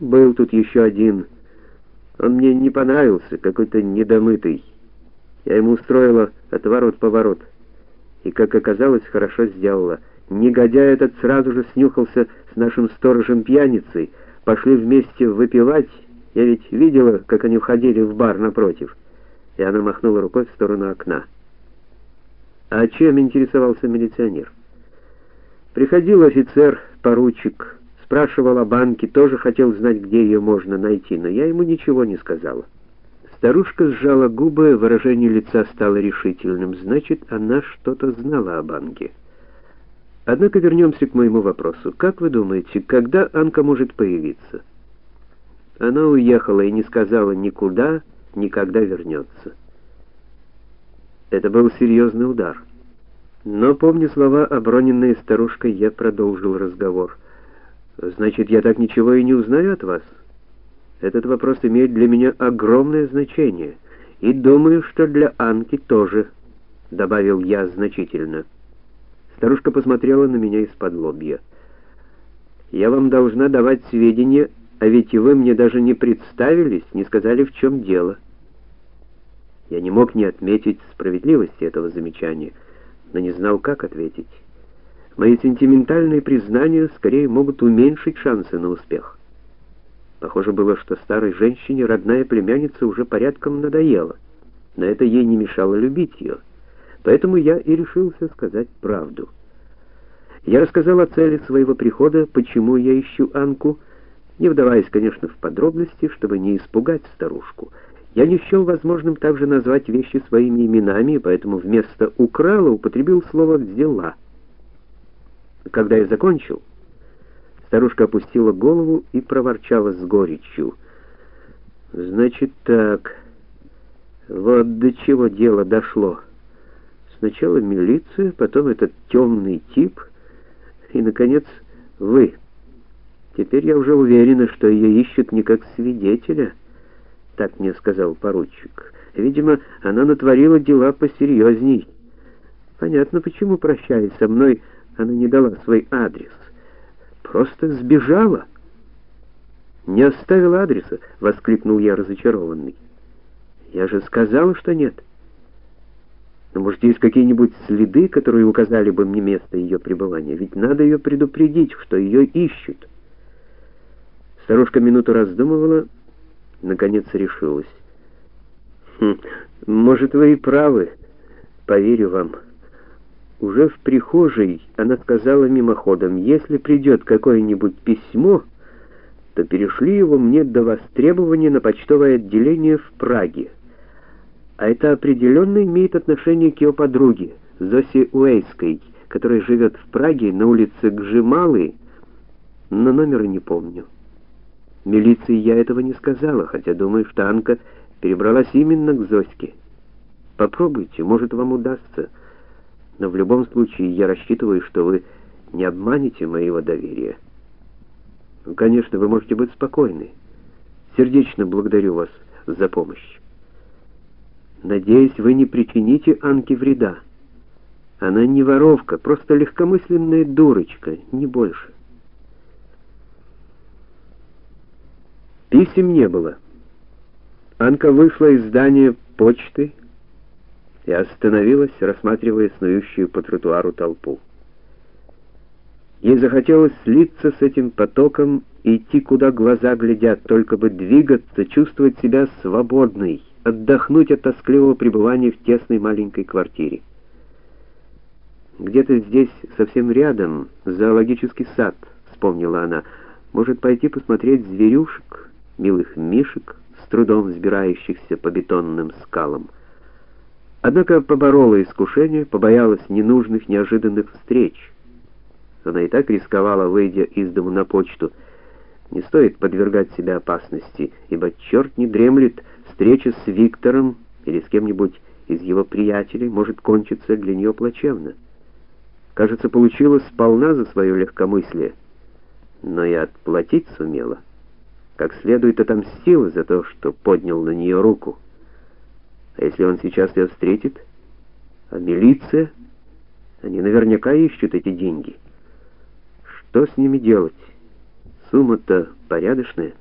Был тут еще один. Он мне не понравился, какой-то недомытый. Я ему устроила отворот-поворот. И, как оказалось, хорошо сделала. Негодяй этот сразу же снюхался с нашим сторожем-пьяницей. Пошли вместе выпивать. Я ведь видела, как они входили в бар напротив. И она махнула рукой в сторону окна. А чем интересовался милиционер? Приходил офицер, поручик, спрашивал о банке, тоже хотел знать, где ее можно найти, но я ему ничего не сказала. Старушка сжала губы, выражение лица стало решительным. Значит, она что-то знала о банке. Однако вернемся к моему вопросу. Как вы думаете, когда Анка может появиться? Она уехала и не сказала никуда, никогда вернется. Это был серьезный удар. Но, помня слова, оброненные старушкой, я продолжил разговор. Значит, я так ничего и не узнаю от вас? Этот вопрос имеет для меня огромное значение, и думаю, что для Анки тоже, добавил я значительно. Старушка посмотрела на меня из-под лобья. Я вам должна давать сведения, а ведь и вы мне даже не представились, не сказали, в чем дело. Я не мог не отметить справедливости этого замечания, но не знал, как ответить. Мои сентиментальные признания скорее могут уменьшить шансы на успех. Похоже было, что старой женщине родная племянница уже порядком надоела, но это ей не мешало любить ее. Поэтому я и решился сказать правду. Я рассказал о цели своего прихода, почему я ищу Анку, не вдаваясь, конечно, в подробности, чтобы не испугать старушку. Я не счел возможным также назвать вещи своими именами, поэтому вместо «украла» употребил слово «взяла». Когда я закончил, старушка опустила голову и проворчала с горечью. Значит так. Вот до чего дело дошло. Сначала милиция, потом этот темный тип и наконец вы. Теперь я уже уверена, что ее ищут не как свидетеля, так мне сказал поручик. Видимо, она натворила дела посерьезней. Понятно, почему прощаясь со мной, она не дала свой адрес. Просто сбежала. Не оставила адреса, воскликнул я разочарованный. Я же сказал, что нет. Но может, есть какие-нибудь следы, которые указали бы мне место ее пребывания? Ведь надо ее предупредить, что ее ищут. Старушка минуту раздумывала, наконец решилась. Хм, может, вы и правы. Поверю вам. Уже в прихожей она сказала мимоходом, если придет какое-нибудь письмо, то перешли его мне до востребования на почтовое отделение в Праге. А это определенно имеет отношение к ее подруге, Зосе Уэйской, которая живет в Праге на улице Гжималы, но номера не помню. Милиции я этого не сказала, хотя думаю, что Анка перебралась именно к Зоське. Попробуйте, может, вам удастся но в любом случае я рассчитываю, что вы не обманете моего доверия. Ну, конечно, вы можете быть спокойны. Сердечно благодарю вас за помощь. Надеюсь, вы не причините Анке вреда. Она не воровка, просто легкомысленная дурочка, не больше. Писем не было. Анка вышла из здания почты, и остановилась, рассматривая снующую по тротуару толпу. Ей захотелось слиться с этим потоком идти, куда глаза глядят, только бы двигаться, чувствовать себя свободной, отдохнуть от тоскливого пребывания в тесной маленькой квартире. Где-то здесь, совсем рядом, зоологический сад, вспомнила она. Может пойти посмотреть зверюшек, милых мишек, с трудом взбирающихся по бетонным скалам. Однако поборола искушение, побоялась ненужных, неожиданных встреч. Она и так рисковала, выйдя из дому на почту. Не стоит подвергать себя опасности, ибо черт не дремлет, встреча с Виктором или с кем-нибудь из его приятелей может кончиться для нее плачевно. Кажется, получила сполна за свое легкомыслие, но и отплатить сумела. Как следует отомстила за то, что поднял на нее руку. А если он сейчас ее встретит? А милиция? Они наверняка ищут эти деньги. Что с ними делать? Сумма-то порядочная.